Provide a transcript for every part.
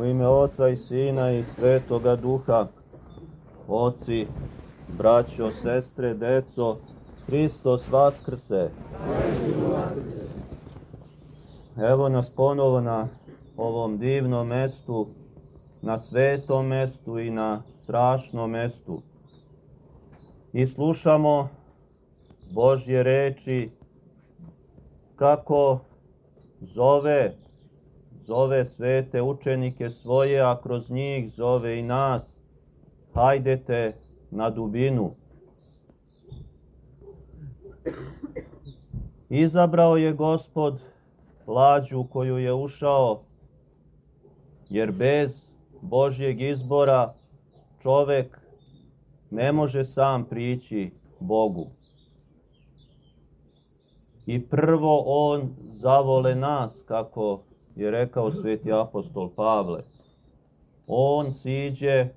U ime Oca i Sina i Svetoga Duha, oci, braćo, sestre, deco, Hristos Vaskrse. Evo nas ponovo na ovom divnom mestu, na svetom mestu i na strašnom mestu. I slušamo Božje reči kako zove zove svete učenike svoje, a kroz njih zove i nas. Hajdete na dubinu. Izabrao je gospod lađu koju je ušao, jer bez Božjeg izbora čovek ne može sam prići Bogu. I prvo on zavole nas, kako je rekao sveti apostol Pavle. On siđe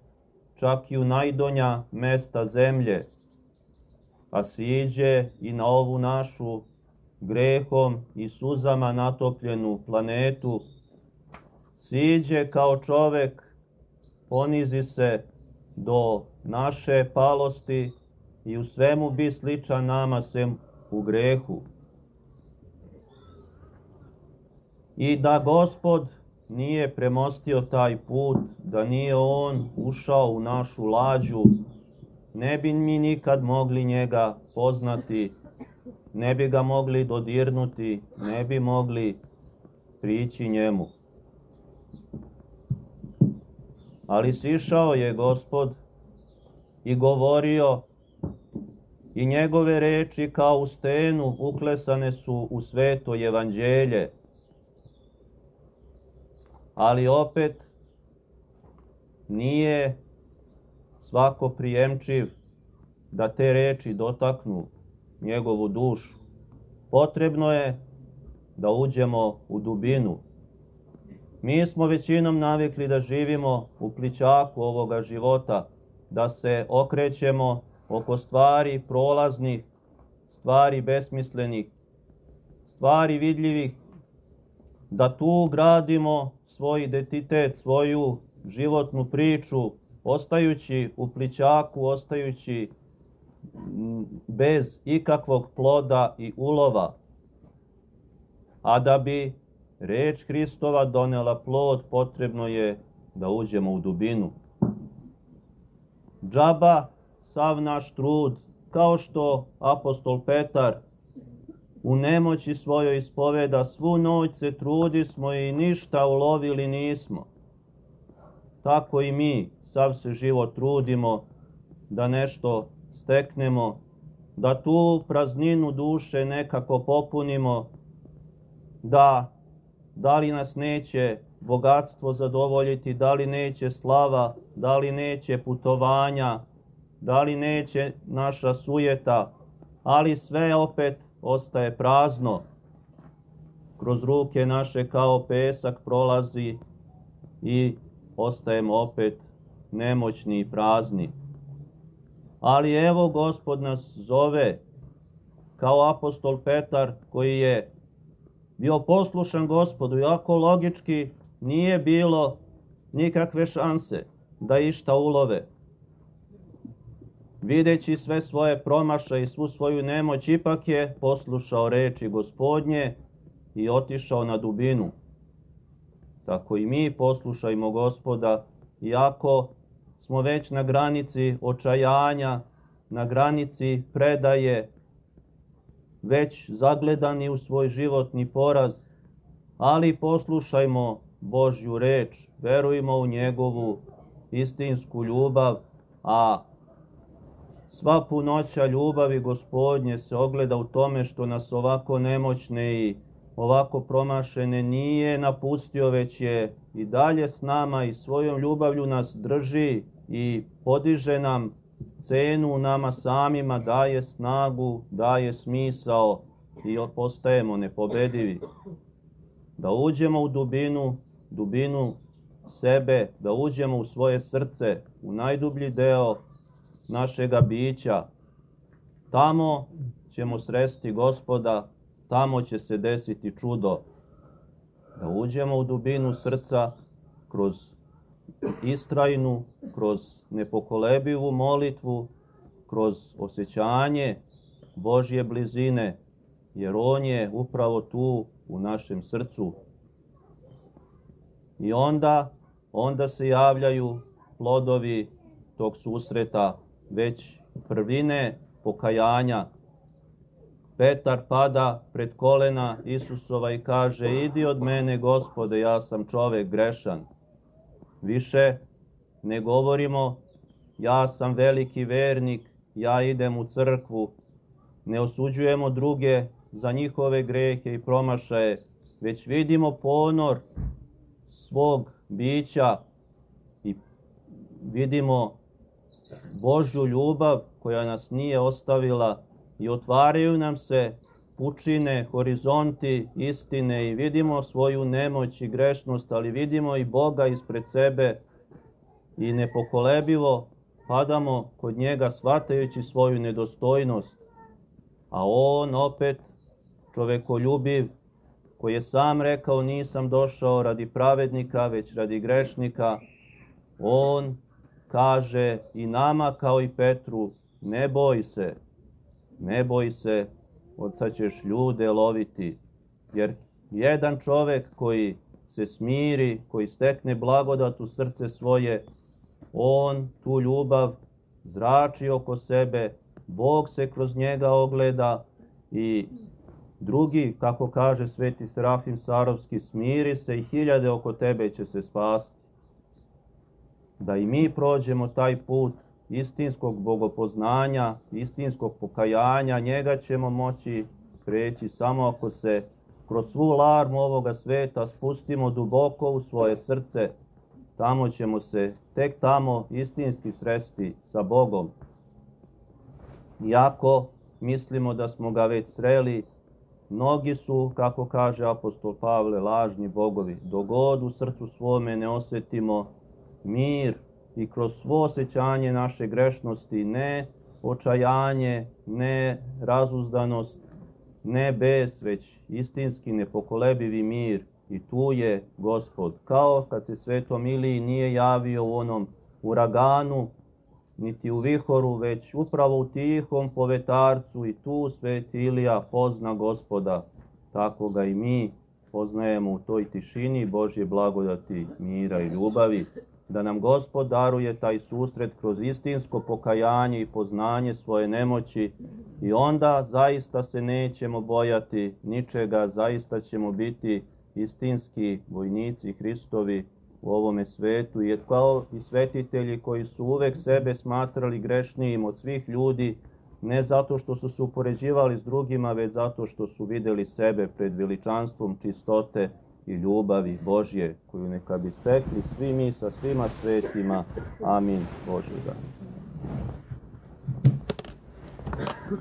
čak i u najdonja mesta zemlje, a siđe i na ovu našu grehom i suzama natopljenu planetu, siđe kao čovek, ponizi se do naše palosti i u svemu bi sličan nama sem u grehu. I da gospod nije premostio taj put, da nije on ušao u našu lađu, ne bi mi nikad mogli njega poznati, ne bi ga mogli dodirnuti, ne bi mogli prići njemu. Ali sišao je gospod i govorio i njegove reči kao u stenu uklesane su u sveto evanđelje, ali opet nije svako prijemčiv da te reči dotaknu njegovu dušu. Potrebno je da uđemo u dubinu. Mi smo većinom navikli da živimo u plićaku ovoga života, da se okrećemo oko stvari prolaznih, stvari besmislenih, stvari vidljivih, da tu gradimo svoj identitet, svoju životnu priču, ostajući u plićaku, ostajući bez ikakvog ploda i ulova. A da bi reč Hristova donela plod, potrebno je da uđemo u dubinu. Džaba, sav naš trud, kao što apostol Petar u nemoći svojoj ispoveda svu noć se trudi smo i ništa ulovili nismo. Tako i mi sav se život trudimo da nešto steknemo, da tu prazninu duše nekako popunimo, da da li nas neće bogatstvo zadovoljiti, da li neće slava, da li neće putovanja, da li neće naša sujeta, ali sve opet ostaje prazno. Kroz ruke naše kao pesak prolazi i ostajemo opet nemoćni i prazni. Ali evo gospod nas zove kao apostol Petar koji je bio poslušan gospodu, iako logički nije bilo nikakve šanse da išta ulove videći sve svoje promaša i svu svoju nemoć, ipak je poslušao reči gospodnje i otišao na dubinu. Tako i mi poslušajmo gospoda, iako smo već na granici očajanja, na granici predaje, već zagledani u svoj životni poraz, ali poslušajmo Božju reč, verujmo u njegovu istinsku ljubav, a Sva punoća ljubavi gospodnje se ogleda u tome što nas ovako nemoćne i ovako promašene nije napustio, već je i dalje s nama i svojom ljubavlju nas drži i podiže nam cenu nama samima, daje snagu, daje smisao i postajemo nepobedivi. Da uđemo u dubinu, dubinu sebe, da uđemo u svoje srce, u najdublji deo našega bića. Tamo ćemo sresti gospoda, tamo će se desiti čudo. Da uđemo u dubinu srca kroz istrajnu, kroz nepokolebivu molitvu, kroz osjećanje Božje blizine, jer On je upravo tu u našem srcu. I onda, onda se javljaju plodovi tog susreta, već prvine pokajanja. Petar pada pred kolena Isusova i kaže, idi od mene, gospode, ja sam čovek grešan. Više ne govorimo, ja sam veliki vernik, ja idem u crkvu, ne osuđujemo druge za njihove grehe i promašaje, već vidimo ponor svog bića i vidimo Božju ljubav koja nas nije ostavila i otvaraju nam se pučine, horizonti istine i vidimo svoju nemoć i grešnost, ali vidimo i Boga ispred sebe i nepokolebivo padamo kod njega shvatajući svoju nedostojnost. A on opet, čovekoljubiv, koji je sam rekao nisam došao radi pravednika, već radi grešnika, on kaže i nama kao i Petru, ne boj se, ne boj se, od sad ćeš ljude loviti, jer jedan čovek koji se smiri, koji stekne blagodat u srce svoje, on tu ljubav zrači oko sebe, Bog se kroz njega ogleda i drugi, kako kaže sveti Serafim Sarovski, smiri se i hiljade oko tebe će se spasti. Da i mi prođemo taj put istinskog bogopoznanja, istinskog pokajanja, njega ćemo moći preći samo ako se kroz svu larmu ovoga sveta spustimo duboko u svoje srce, tamo ćemo se tek tamo istinski sresti sa Bogom. Iako mislimo da smo ga već sreli, mnogi su, kako kaže apostol Pavle, lažni bogovi. Dogod u srcu svome ne osetimo mir i kroz svo osjećanje naše grešnosti, ne očajanje, ne razuzdanost, ne bes, već istinski nepokolebivi mir i tu je gospod. Kao kad se svetom Iliji nije javio u onom uraganu, niti u vihoru, već upravo u tihom povetarcu i tu sveti Ilija pozna gospoda. Tako ga i mi poznajemo u toj tišini Božje blagodati, mira i ljubavi da nam Gospod daruje taj susret kroz istinsko pokajanje i poznanje svoje nemoći i onda zaista se nećemo bojati ničega, zaista ćemo biti istinski vojnici Hristovi u ovome svetu. I kao i svetitelji koji su uvek sebe smatrali grešnijim od svih ljudi, ne zato što su se upoređivali s drugima, već zato što su videli sebe pred veličanstvom čistote i ljubavi Božje koju neka bi stekli svi mi sa svima svetima. Amin. Bože.